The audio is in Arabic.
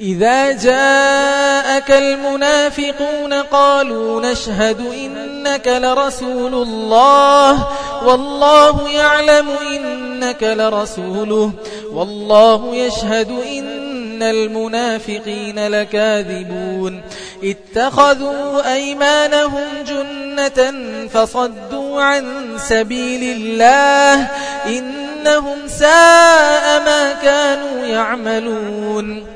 إذا جاءك المنافقون قالوا نشهد إنك لرسول الله والله يعلم إنك لرسوله والله يشهد إن المنافقين لكاذبون. اتخذوا أيمانهم جنة فصدوا عن سبيل الله إنهم ساء ما كانوا يعملون.